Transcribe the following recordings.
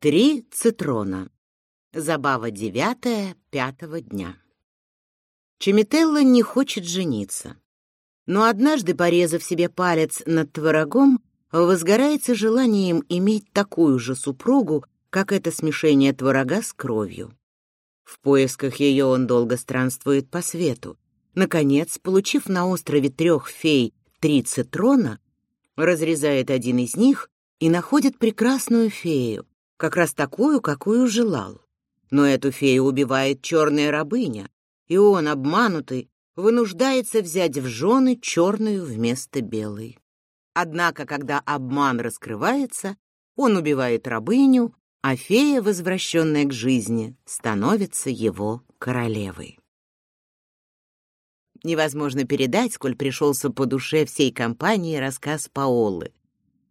Три цитрона. Забава девятая пятого дня. Чемителла не хочет жениться. Но однажды, порезав себе палец над творогом, возгорается желанием иметь такую же супругу, как это смешение творога с кровью. В поисках ее он долго странствует по свету. Наконец, получив на острове трех фей три цитрона, разрезает один из них и находит прекрасную фею, как раз такую, какую желал. Но эту фею убивает черная рабыня, и он, обманутый, вынуждается взять в жены черную вместо белой. Однако, когда обман раскрывается, он убивает рабыню, а фея, возвращенная к жизни, становится его королевой. Невозможно передать, сколь пришелся по душе всей компании рассказ Паолы.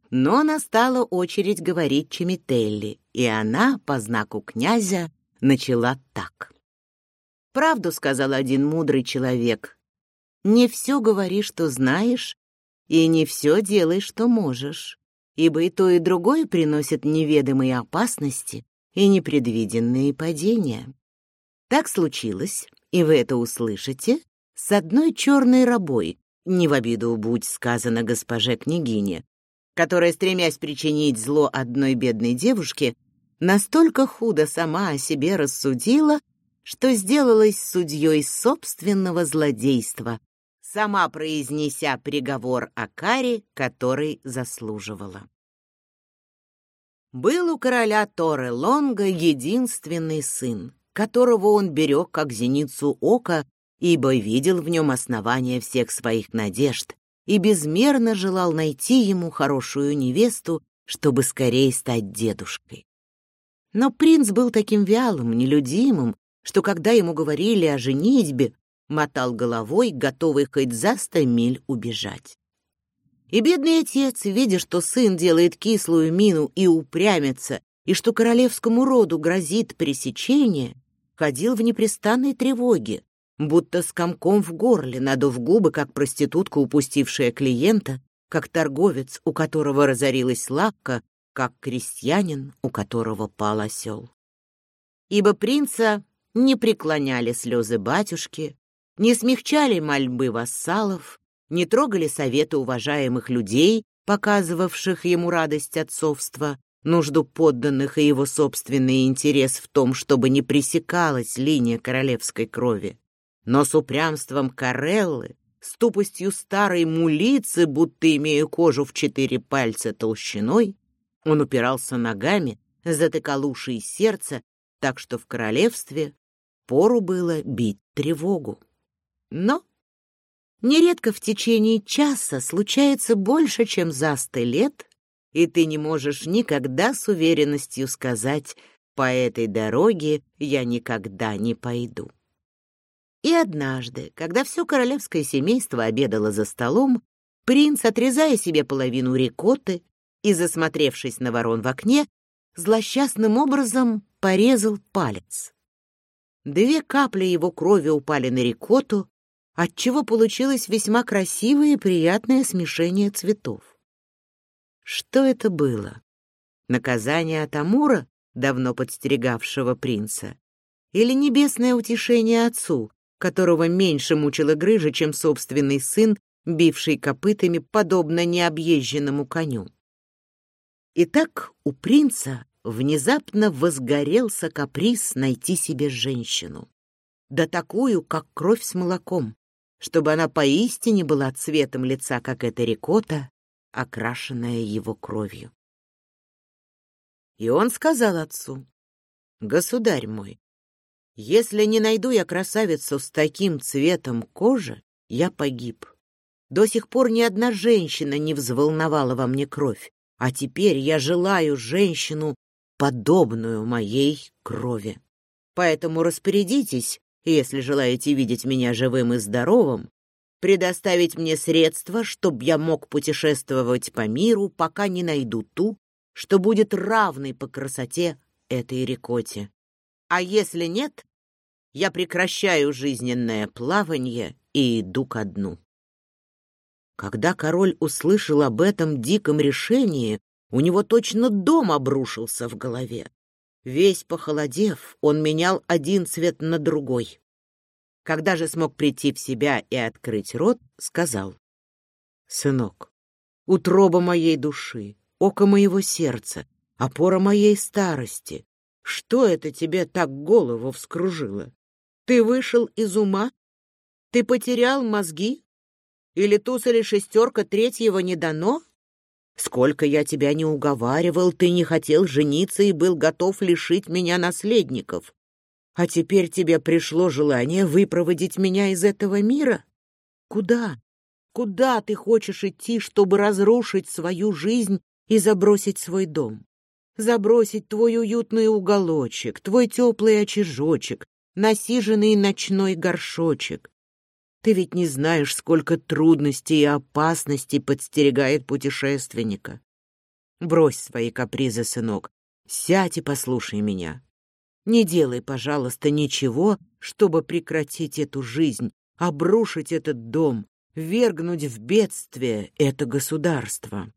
Но настала очередь говорить Чемителли, и она, по знаку князя, начала так. «Правду сказал один мудрый человек. Не все говори, что знаешь, и не все делай, что можешь, ибо и то, и другое приносит неведомые опасности и непредвиденные падения. Так случилось, и вы это услышите, с одной черной рабой, не в обиду будь сказано госпоже княгине, которая, стремясь причинить зло одной бедной девушке, настолько худо сама о себе рассудила, что сделалась судьей собственного злодейства, сама произнеся приговор о каре, который заслуживала. Был у короля Торы Лонга единственный сын, которого он берег как зеницу ока, ибо видел в нем основание всех своих надежд, и безмерно желал найти ему хорошую невесту, чтобы скорее стать дедушкой. Но принц был таким вялым, нелюдимым, что когда ему говорили о женитьбе, мотал головой, готовый хоть за сто миль убежать. И бедный отец, видя, что сын делает кислую мину и упрямится, и что королевскому роду грозит пресечение, ходил в непрестанной тревоге, будто с комком в горле, надув губы, как проститутка, упустившая клиента, как торговец, у которого разорилась лавка, как крестьянин, у которого пал осел. Ибо принца не преклоняли слезы батюшки, не смягчали мольбы вассалов, не трогали советы уважаемых людей, показывавших ему радость отцовства, нужду подданных и его собственный интерес в том, чтобы не пресекалась линия королевской крови но с упрямством Кареллы, с тупостью старой мулицы, будто имея кожу в четыре пальца толщиной, он упирался ногами, затыкал уши и сердце, так что в королевстве пору было бить тревогу. Но нередко в течение часа случается больше, чем за сто лет, и ты не можешь никогда с уверенностью сказать «по этой дороге я никогда не пойду». И однажды, когда все королевское семейство обедало за столом, принц, отрезая себе половину рикотты и засмотревшись на ворон в окне, злосчастным образом порезал палец. Две капли его крови упали на рикотту, отчего получилось весьма красивое и приятное смешение цветов. Что это было? Наказание от Амура, давно подстерегавшего принца, или небесное утешение отцу, которого меньше мучила грыжа, чем собственный сын, бивший копытами, подобно необъезженному коню. Итак, у принца внезапно возгорелся каприз найти себе женщину, да такую, как кровь с молоком, чтобы она поистине была цветом лица, как эта рикота, окрашенная его кровью. И он сказал отцу, «Государь мой, если не найду я красавицу с таким цветом кожи, я погиб. До сих пор ни одна женщина не взволновала во мне кровь, а теперь я желаю женщину, подобную моей крови. Поэтому распорядитесь, если желаете видеть меня живым и здоровым, предоставить мне средства, чтобы я мог путешествовать по миру, пока не найду ту, что будет равной по красоте этой рекоте. А если нет, я прекращаю жизненное плавание и иду ко дну. Когда король услышал об этом диком решении, у него точно дом обрушился в голове. Весь похолодев, он менял один цвет на другой. Когда же смог прийти в себя и открыть рот, сказал. «Сынок, утроба моей души, око моего сердца, опора моей старости, что это тебе так голову вскружило? Ты вышел из ума? Ты потерял мозги? Или туз или шестерка третьего не дано? Сколько я тебя не уговаривал, ты не хотел жениться и был готов лишить меня наследников. А теперь тебе пришло желание выпроводить меня из этого мира? Куда? Куда ты хочешь идти, чтобы разрушить свою жизнь и забросить свой дом? Забросить твой уютный уголочек, твой теплый очажочек, насиженный ночной горшочек, ты ведь не знаешь, сколько трудностей и опасностей подстерегает путешественника. Брось свои капризы, сынок. Сядь и послушай меня. Не делай, пожалуйста, ничего, чтобы прекратить эту жизнь, обрушить этот дом, вергнуть в бедствие это государство.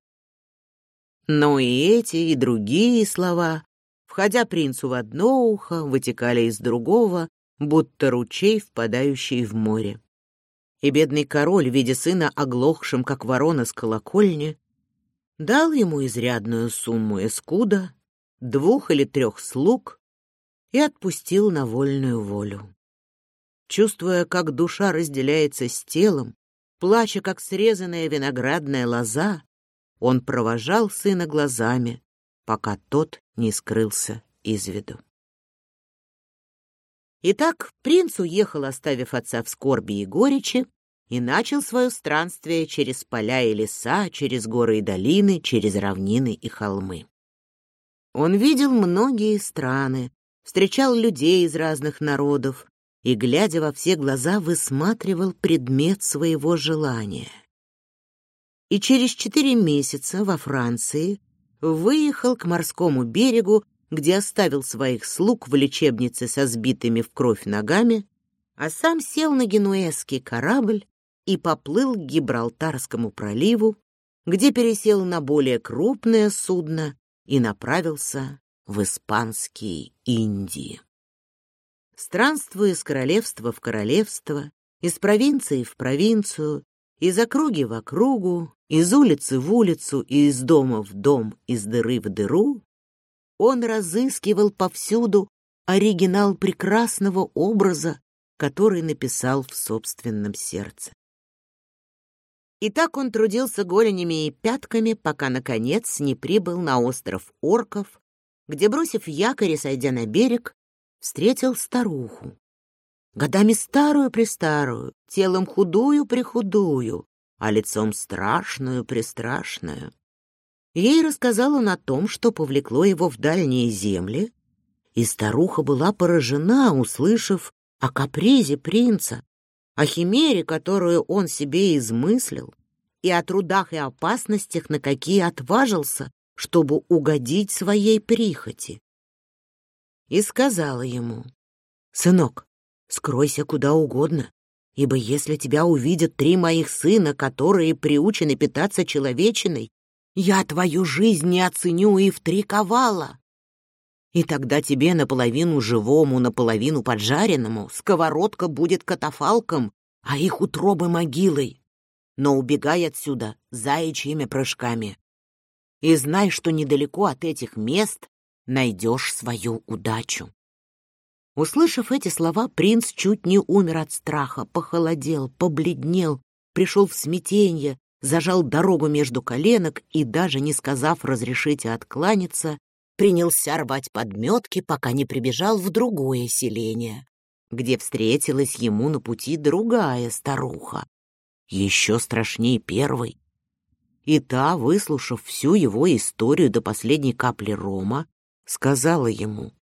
Но и эти, и другие слова, входя принцу в одно ухо, вытекали из другого, будто ручей, впадающий в море и бедный король, видя сына оглохшим, как ворона с колокольни, дал ему изрядную сумму эскуда, двух или трех слуг и отпустил на вольную волю. Чувствуя, как душа разделяется с телом, плача, как срезанная виноградная лоза, он провожал сына глазами, пока тот не скрылся из виду. Итак, принц уехал, оставив отца в скорби и горечи, и начал свое странствие через поля и леса, через горы и долины, через равнины и холмы. Он видел многие страны, встречал людей из разных народов и, глядя во все глаза, высматривал предмет своего желания. И через четыре месяца во Франции выехал к морскому берегу где оставил своих слуг в лечебнице со сбитыми в кровь ногами, а сам сел на генуэзский корабль и поплыл к Гибралтарскому проливу, где пересел на более крупное судно и направился в испанские Индии. Странствуя из королевства в королевство, из провинции в провинцию, из округи в округу, из улицы в улицу и из дома в дом, из дыры в дыру, он разыскивал повсюду оригинал прекрасного образа, который написал в собственном сердце. И так он трудился голенями и пятками, пока, наконец, не прибыл на остров Орков, где, бросив якорь и сойдя на берег, встретил старуху. Годами старую-престарую, телом худую-прихудую, а лицом страшную-престрашную. Ей рассказал он о том, что повлекло его в дальние земли, и старуха была поражена, услышав о капризе принца, о химере, которую он себе измыслил, и о трудах и опасностях, на какие отважился, чтобы угодить своей прихоти. И сказала ему, «Сынок, скройся куда угодно, ибо если тебя увидят три моих сына, которые приучены питаться человечиной, я твою жизнь не оценю и в три ковала. И тогда тебе наполовину живому, наполовину поджаренному сковородка будет катафалком, а их утробы могилой. Но убегай отсюда заячьими прыжками. И знай, что недалеко от этих мест найдешь свою удачу. Услышав эти слова, принц чуть не умер от страха, похолодел, побледнел, пришел в смятение, зажал дорогу между коленок и, даже не сказав «разрешите откланяться», принялся рвать подметки, пока не прибежал в другое селение, где встретилась ему на пути другая старуха, еще страшнее первой. И та, выслушав всю его историю до последней капли рома, сказала ему,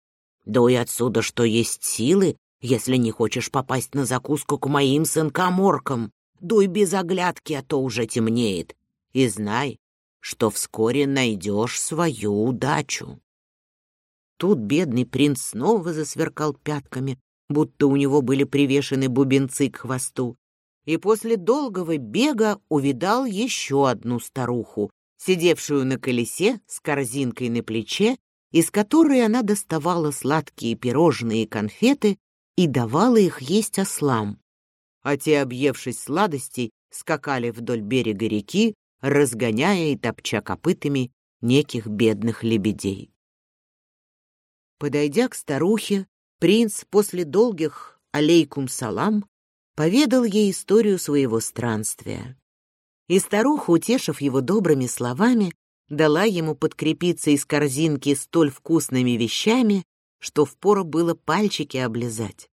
«Дуй отсюда, что есть силы, если не хочешь попасть на закуску к моим сынкам-оркам. Дуй без оглядки, а то уже темнеет. И знай, что вскоре найдешь свою удачу. тут бедный принц снова засверкал пятками, будто у него были привешены бубенцы к хвосту, и после долгого бега увидал еще одну старуху, сидевшую на колесе с корзинкой на плече, из которой она доставала сладкие пирожные и конфеты и давала их есть ослам. А те, объевшись сладостей, скакали вдоль берега реки, разгоняя и топча копытами неких бедных лебедей. Подойдя к старухе, принц после долгих алейкум-салам поведал ей историю своего странствия. И старуха, утешив его добрыми словами, дала ему подкрепиться из корзинки столь вкусными вещами, что впору было пальчики облизать.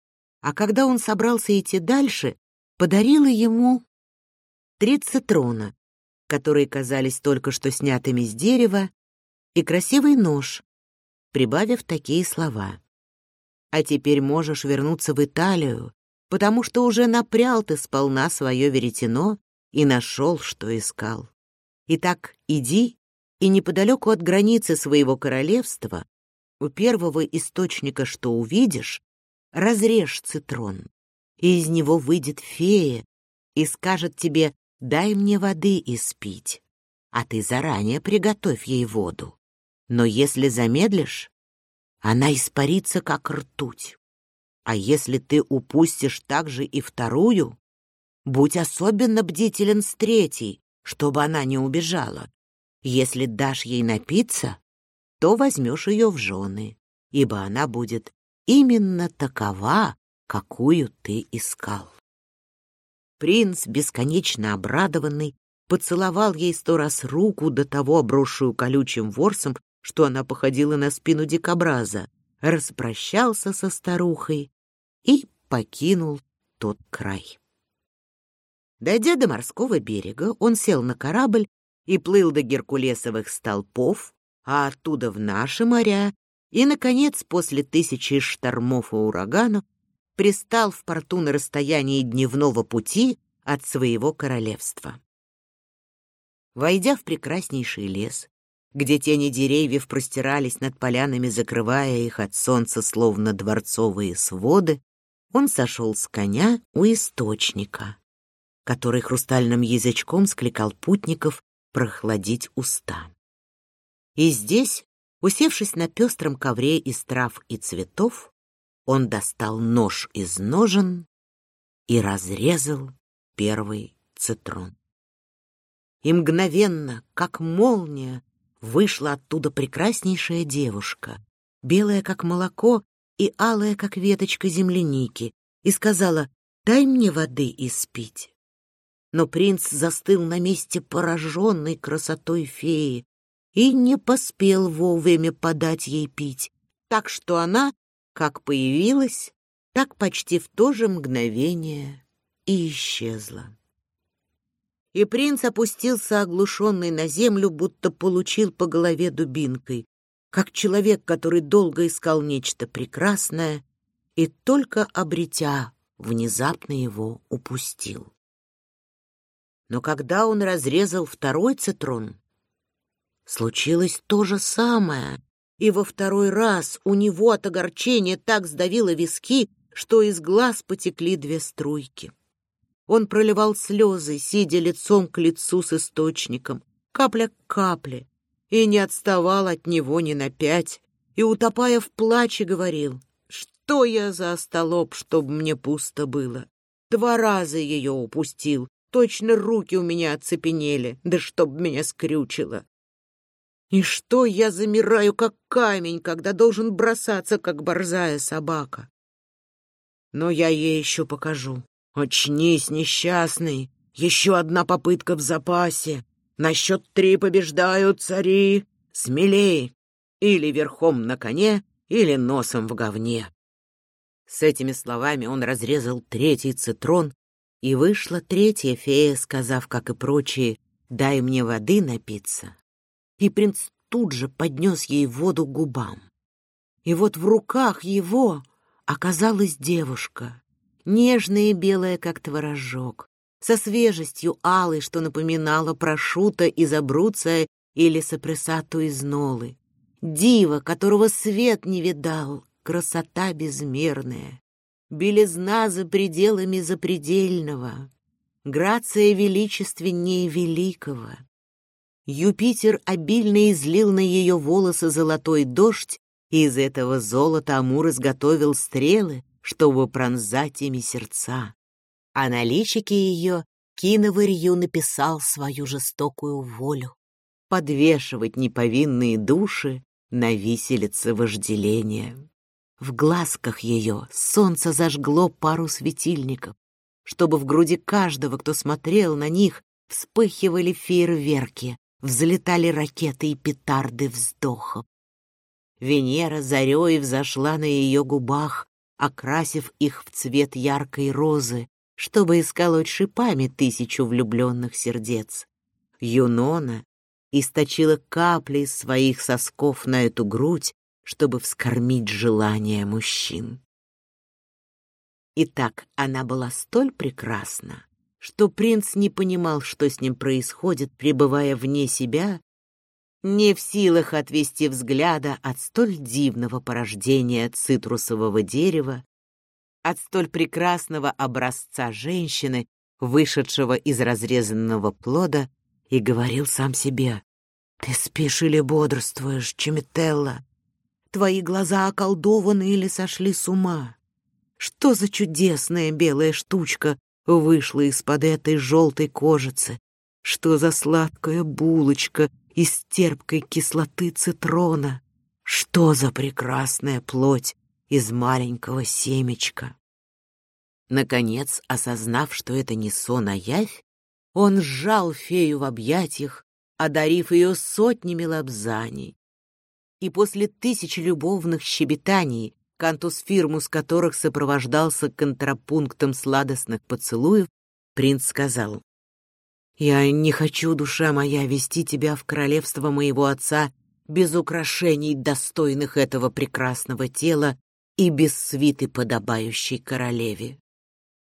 А когда он собрался идти дальше, подарила ему три цитрона, которые казались только что снятыми с дерева, и красивый нож, прибавив такие слова. «А теперь можешь вернуться в Италию, потому что уже напрял ты сполна свое веретено и нашел, что искал. Итак, иди, и неподалеку от границы своего королевства, у первого источника, что увидишь, разрежь цитрон, и из него выйдет фея и скажет тебе дай мне воды испить, а ты заранее приготовь ей воду. Но если замедлишь, она испарится, как ртуть. А если ты упустишь также и вторую, будь особенно бдителен с третьей, чтобы она не убежала. Если дашь ей напиться, то возьмешь ее в жены, ибо она будет именно такова, какую ты искал. Принц, бесконечно обрадованный, поцеловал ей сто раз руку, до того обросшую колючим ворсом, что она походила на спину дикобраза, распрощался со старухой и покинул тот край. Дойдя до морского берега, он сел на корабль и плыл до Геркулесовых столпов, а оттуда в наши моря, и, наконец, после тысячи штормов и ураганов, пристал в порту на расстоянии дневного пути от своего королевства. Войдя в прекраснейший лес, где тени деревьев простирались над полянами, закрывая их от солнца, словно дворцовые своды, он сошел с коня у источника, который хрустальным язычком скликал путников прохладить уста. И здесь, усевшись на пестром ковре из трав и цветов, он достал нож из ножен и разрезал первый цитрон. И мгновенно, как молния, вышла оттуда прекраснейшая девушка, белая как молоко и алая как веточка земляники, и сказала: "Дай мне воды испить". Но принц застыл на месте, пораженный красотой феи, и не поспел вовремя подать ей пить, так что она как появилась, так почти в то же мгновение и исчезла. И принц опустился оглушенный на землю, будто получил по голове дубинкой, как человек, который долго искал нечто прекрасное и только обретя, внезапно его упустил. Но когда он разрезал второй цитрон, случилось то же самое, и во второй раз у него от огорчения так сдавило виски, что из глаз потекли две струйки. Он проливал слезы, сидя лицом к лицу с источником, капля к капле, и не отставал от него ни на пять, и, утопая в плаче, говорил, «Что я за остолоп, чтоб мне пусто было? Два раза ее упустил, точно руки у меня оцепенели, да чтоб меня скрючило. И что я замираю, как камень, когда должен бросаться, как борзая собака? Но я ей еще покажу. Очнись, несчастный. Еще одна попытка в запасе. На счет три побеждают цари. Смелей. Или верхом на коне, или носом в говне. С этими словами он разрезал третий цитрон, и вышла третья фея, сказав, как и прочие, «Дай мне воды напиться, и принц тут же поднес ей воду к губам. И вот в руках его оказалась девушка, нежная и белая, как творожок, со свежестью алой, что напоминало про шута из абруция или сопрессату из нолы. диво, которого свет не видал, красота безмерная, белизна за пределами запредельного, грация величественнее великого. Юпитер обильно излил на ее волосы золотой дождь, и из этого золота Амур изготовил стрелы, чтобы пронзать ими сердца. А на личике ее киноварью написал свою жестокую волю — подвешивать неповинные души на виселице вожделения. В глазках ее солнце зажгло пару светильников, чтобы в груди каждого, кто смотрел на них, вспыхивали фейерверки, взлетали ракеты и петарды вздохов. Венера зарей взошла на ее губах, окрасив их в цвет яркой розы, чтобы исколоть шипами тысячу влюбленных сердец. Юнона источила капли своих сосков на эту грудь, чтобы вскормить желания мужчин. Итак, она была столь прекрасна, что принц не понимал, что с ним происходит, пребывая вне себя, не в силах отвести взгляда от столь дивного порождения цитрусового дерева, от столь прекрасного образца женщины, вышедшего из разрезанного плода, и говорил сам себе, «Ты спишь или бодрствуешь, Чемителла? Твои глаза околдованы или сошли с ума? Что за чудесная белая штучка вышла из-под этой желтой кожицы? Что за сладкая булочка из терпкой кислоты цитрона? Что за прекрасная плоть из маленького семечка? Наконец, осознав, что это не сон, а явь, он сжал фею в объятиях, одарив ее сотнями лапзаний. И после тысяч любовных щебетаний кантус фирмус которых сопровождался контрапунктом сладостных поцелуев, принц сказал, «Я не хочу, душа моя, вести тебя в королевство моего отца без украшений, достойных этого прекрасного тела и без свиты, подобающей королеве.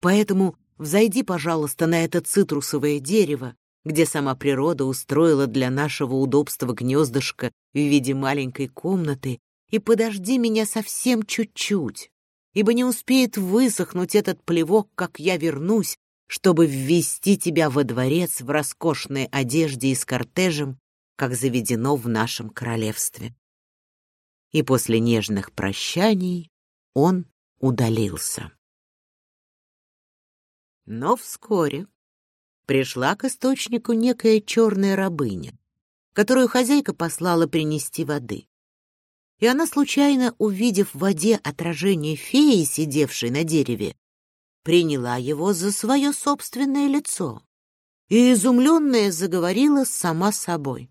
Поэтому взойди, пожалуйста, на это цитрусовое дерево, где сама природа устроила для нашего удобства гнездышко в виде маленькой комнаты и подожди меня совсем чуть-чуть, ибо не успеет высохнуть этот плевок, как я вернусь, чтобы ввести тебя во дворец в роскошной одежде и с кортежем, как заведено в нашем королевстве. И после нежных прощаний он удалился. Но вскоре пришла к источнику некая черная рабыня, которую хозяйка послала принести воды и она, случайно увидев в воде отражение феи, сидевшей на дереве, приняла его за свое собственное лицо и, изумленная, заговорила сама собой.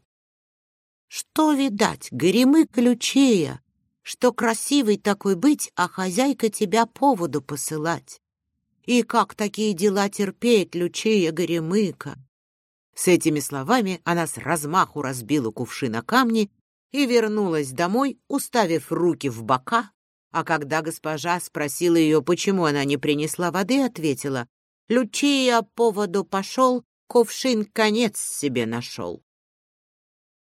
«Что видать, горемы ключея, что красивый такой быть, а хозяйка тебя поводу посылать? И как такие дела терпеть, лючея горемыка?» С этими словами она с размаху разбила кувшин о камни и вернулась домой, уставив руки в бока, а когда госпожа спросила ее, почему она не принесла воды, ответила, «Лючия по воду пошел, кувшин конец себе нашел».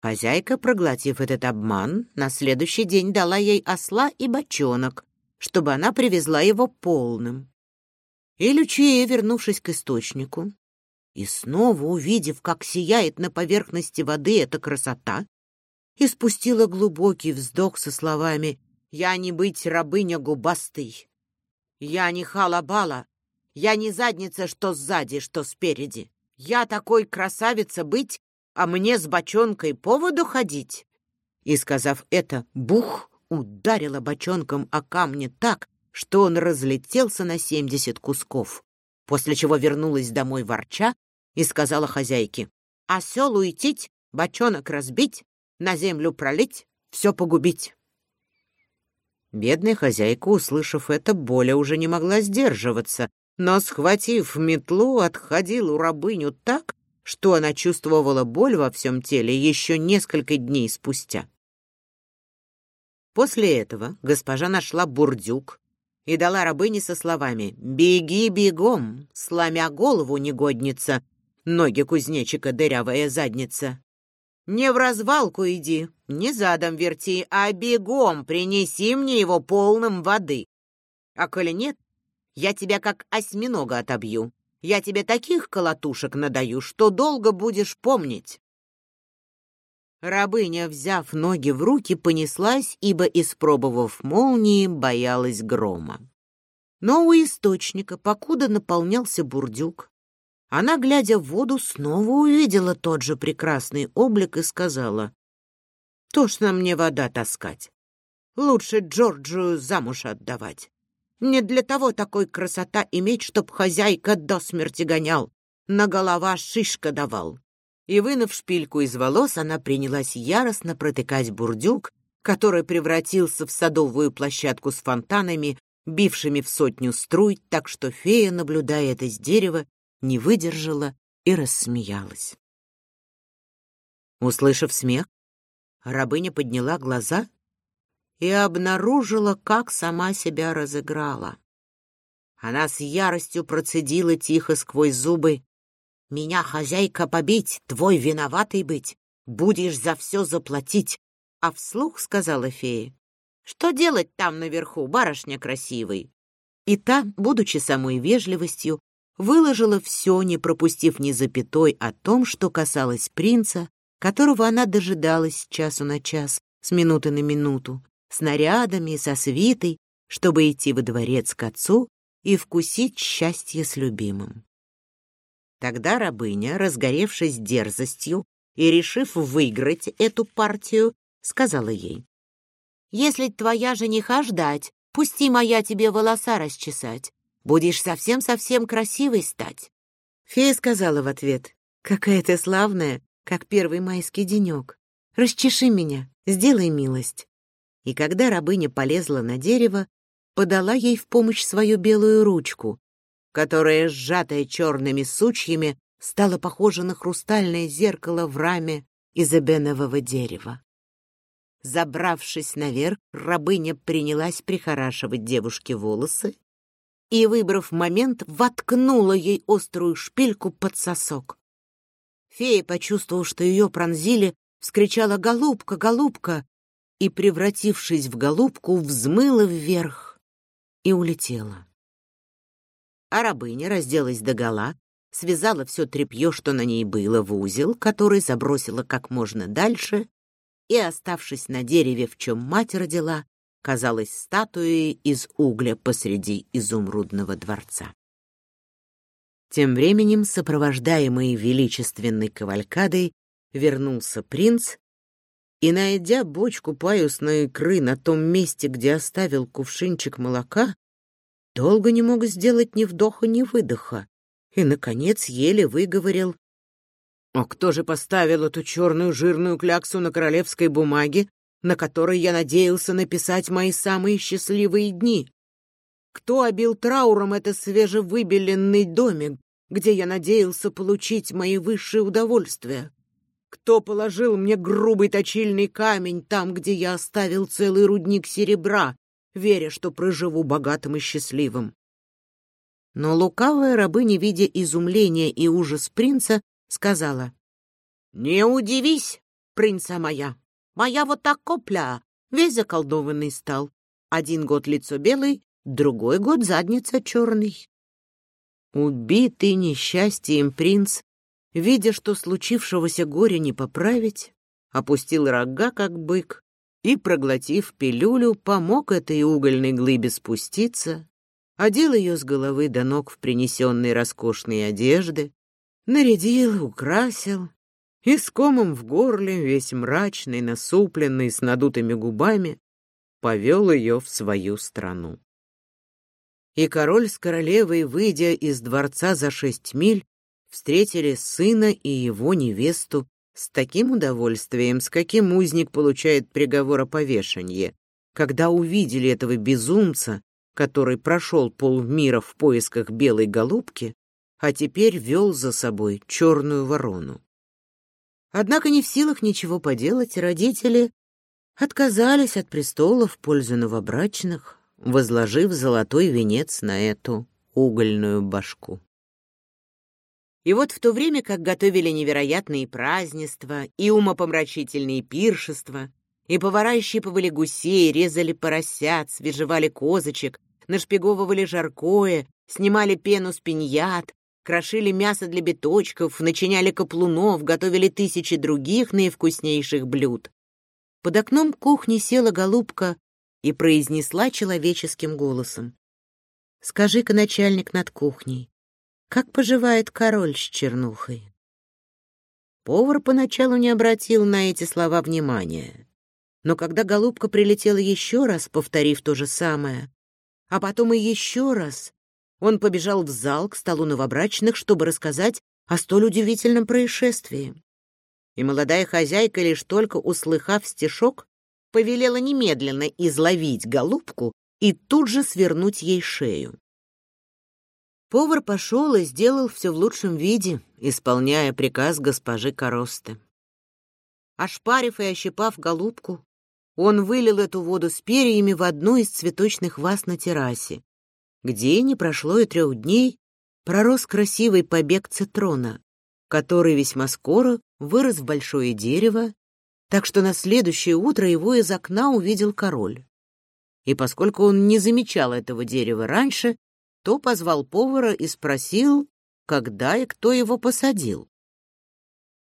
Хозяйка, проглотив этот обман, на следующий день дала ей осла и бочонок, чтобы она привезла его полным. И Лючия, вернувшись к источнику, и снова увидев, как сияет на поверхности воды эта красота, и спустила глубокий вздох со словами «Я не быть рабыня губастой, я не халабала, я не задница, что сзади, что спереди, я такой красавица быть, а мне с бочонкой поводу ходить». И, сказав это, бух ударила бочонком о камни так, что он разлетелся на семьдесят кусков, после чего вернулась домой ворча и сказала хозяйке, «Осел уйтить, бочонок разбить, на землю пролить, все погубить. Бедная хозяйка, услышав это, Боля уже не могла сдерживаться, но, схватив метлу, отходила у рабыню так, что она чувствовала боль во всем теле еще несколько дней спустя. После этого госпожа нашла бурдюк и дала рабыне со словами «Беги бегом, сломя голову, негодница, ноги кузнечика дырявая задница». Не в развалку иди, не задом верти, а бегом принеси мне его полным воды. А коли нет, я тебя как осьминога отобью. Я тебе таких колотушек надаю, что долго будешь помнить. Рабыня, взяв ноги в руки, понеслась, ибо, испробовав молнии, боялась грома. Но у источника, покуда наполнялся бурдюк, она, глядя в воду, снова увидела тот же прекрасный облик и сказала, «Тошно мне вода таскать. Лучше Джорджию замуж отдавать. Не для того такой красота иметь, чтоб хозяйка до смерти гонял, на голова шишка давал». И, вынув шпильку из волос, она принялась яростно протыкать бурдюк, который превратился в садовую площадку с фонтанами, бившими в сотню струй, так что фея, наблюдая это с дерева, не выдержала и рассмеялась. Услышав смех, рабыня подняла глаза и обнаружила, как сама себя разыграла. Она с яростью процедила тихо сквозь зубы. «Меня, хозяйка, побить, твой виноватый быть. Будешь за все заплатить». А вслух сказала фея. «Что делать там наверху, барышня красивый?» И та, будучи самой вежливостью, выложила все, не пропустив ни запятой о том, что касалось принца, которого она дожидалась часу на час, с минуты на минуту, с нарядами со свитой, чтобы идти во дворец к отцу и вкусить счастье с любимым. Тогда рабыня, разгоревшись дерзостью и решив выиграть эту партию, сказала ей, «Если твоя жениха ждать, пусти моя тебе волоса расчесать, Будешь совсем-совсем красивой стать. Фея сказала в ответ, какая ты славная, как первый майский денек. Расчеши меня, сделай милость. И когда рабыня полезла на дерево, подала ей в помощь свою белую ручку, которая, сжатая черными сучьями, стала похожа на хрустальное зеркало в раме из эбенового дерева. Забравшись наверх, рабыня принялась прихорашивать девушке волосы и, выбрав момент, воткнула ей острую шпильку под сосок. Фея, почувствовав, что ее пронзили, вскричала «Голубка, голубка!» и, превратившись в голубку, взмыла вверх и улетела. А рабыня разделась догола, связала все тряпье, что на ней было, в узел, который забросила как можно дальше, и, оставшись на дереве, в чем мать родила, казалась статуей из угля посреди изумрудного дворца. Тем временем, сопровождаемый величественной кавалькадой, вернулся принц и, найдя бочку паюсной икры на том месте, где оставил кувшинчик молока, долго не мог сделать ни вдоха, ни выдоха, и, наконец, еле выговорил «А кто же поставил эту черную жирную кляксу на королевской бумаге на которой я надеялся написать мои самые счастливые дни? Кто обил трауром это свежевыбеленный домик, где я надеялся получить мои высшие удовольствия? Кто положил мне грубый точильный камень там, где я оставил целый рудник серебра, веря, что проживу богатым и счастливым? Но лукавая рабыня, видя изумление и ужас принца, сказала, «Не удивись, принца моя, Моя вот так копля, весь заколдованный стал. Один год лицо белый, другой год задница черный. Убитый несчастьем принц, видя, что случившегося горя не поправить, опустил рога, как бык, и, проглотив пилюлю, помог этой угольной глыбе спуститься, одел ее с головы до ног в принесенные роскошные одежды, нарядил, украсил, и с комом в горле, весь мрачный, насупленный, с надутыми губами, повел ее в свою страну. И король с королевой, выйдя из дворца за шесть миль, встретили сына и его невесту с таким удовольствием, с каким узник получает приговор о повешении, когда увидели этого безумца, который прошел полмира в поисках белой голубки, а теперь вел за собой черную ворону. Однако не в силах ничего поделать, родители отказались от престола в пользу новобрачных, возложив золотой венец на эту угольную башку. И вот в то время, как готовили невероятные празднества и умопомрачительные пиршества, и повара щипывали гусей, резали поросят, свежевали козочек, нашпиговывали жаркое, снимали пену с пиньят, крошили мясо для биточков, начиняли каплунов, готовили тысячи других наивкуснейших блюд. Под окном кухни села голубка и произнесла человеческим голосом. «Скажи-ка, начальник над кухней, как поживает король с чернухой?» Повар поначалу не обратил на эти слова внимания. Но когда голубка прилетела еще раз, повторив то же самое, а потом и еще раз, он побежал в зал к столу новобрачных, чтобы рассказать о столь удивительном происшествии. И молодая хозяйка, лишь только услыхав стишок, повелела немедленно изловить голубку и тут же свернуть ей шею. Повар пошел и сделал все в лучшем виде, исполняя приказ госпожи Коросты. Ошпарив и ощипав голубку, он вылил эту воду с перьями в одну из цветочных ваз на террасе, где не прошло и трех дней, пророс красивый побег цитрона, который весьма скоро вырос в большое дерево, так что на следующее утро его из окна увидел король. И поскольку он не замечал этого дерева раньше, то позвал повара и спросил, когда и кто его посадил.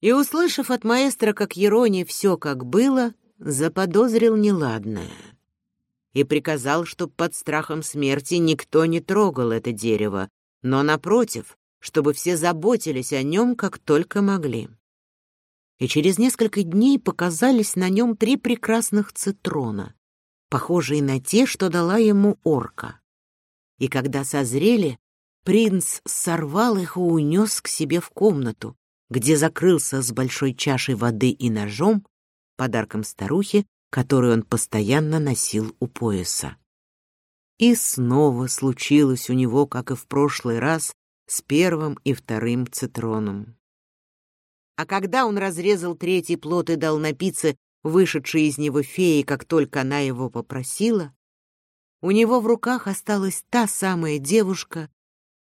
И, услышав от маэстро, как Ерони все как было, заподозрил неладное и приказал, чтоб под страхом смерти никто не трогал это дерево, но, напротив, чтобы все заботились о нем, как только могли. И через несколько дней показались на нем три прекрасных цитрона, похожие на те, что дала ему орка. И когда созрели, принц сорвал их и унес к себе в комнату, где закрылся с большой чашей воды и ножом, подарком старухе, который он постоянно носил у пояса. И снова случилось у него, как и в прошлый раз, с первым и вторым цитроном. А когда он разрезал третий плод и дал напиться вышедшей из него феи, как только она его попросила, у него в руках осталась та самая девушка,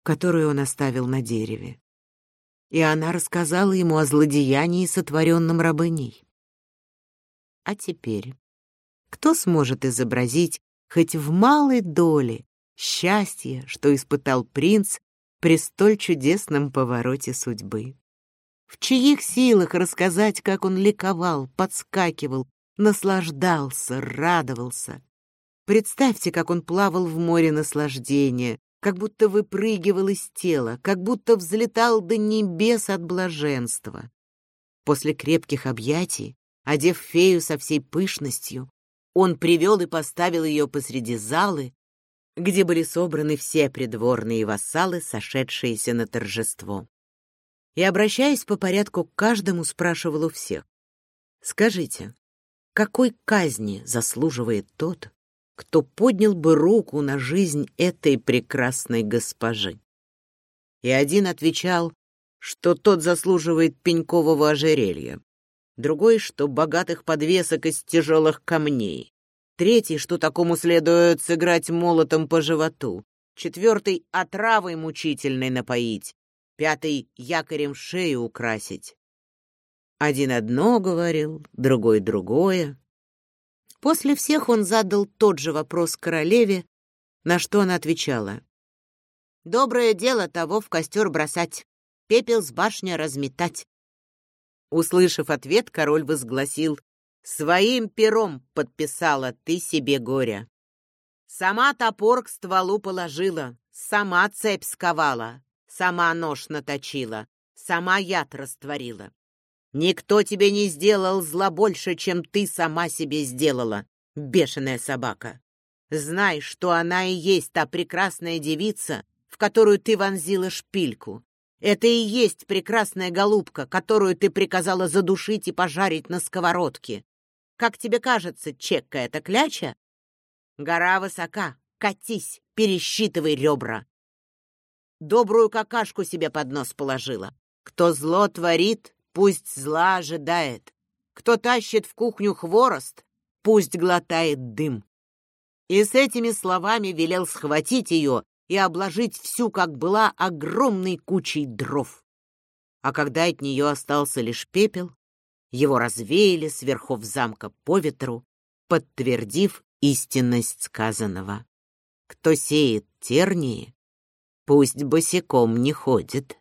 которую он оставил на дереве. И она рассказала ему о злодеянии, сотворенном рабыней. А теперь кто сможет изобразить хоть в малой доле счастье, что испытал принц при столь чудесном повороте судьбы? В чьих силах рассказать, как он ликовал, подскакивал, наслаждался, радовался? Представьте, как он плавал в море наслаждения, как будто выпрыгивал из тела, как будто взлетал до небес от блаженства. После крепких объятий Одев фею со всей пышностью, он привел и поставил ее посреди залы, где были собраны все придворные вассалы, сошедшиеся на торжество. И, обращаясь по порядку к каждому, спрашивал у всех. «Скажите, какой казни заслуживает тот, кто поднял бы руку на жизнь этой прекрасной госпожи?» И один отвечал, что тот заслуживает пенькового ожерелья, другой, что богатых подвесок из тяжелых камней, третий, что такому следует сыграть молотом по животу, четвертый — отравой мучительной напоить, пятый — якорем шею украсить. Один одно говорил, другой другое. После всех он задал тот же вопрос королеве, на что она отвечала. «Доброе дело того в костер бросать, пепел с башни разметать, Услышав ответ, король возгласил, «Своим пером подписала ты себе горя. Сама топор к стволу положила, сама цепь сковала, сама нож наточила, сама яд растворила. Никто тебе не сделал зла больше, чем ты сама себе сделала, бешеная собака. Знай, что она и есть та прекрасная девица, в которую ты вонзила шпильку, это и есть прекрасная голубка, которую ты приказала задушить и пожарить на сковородке. Как тебе кажется, чекка это кляча? Гора высока, катись, пересчитывай ребра. Добрую какашку себе под нос положила. Кто зло творит, пусть зла ожидает. Кто тащит в кухню хворост, пусть глотает дым. И с этими словами велел схватить ее и обложить всю, как была, огромной кучей дров. а когда от нее остался лишь пепел, его развеяли с верхов замка по ветру, подтвердив истинность сказанного. Кто сеет тернии, пусть босиком не ходит.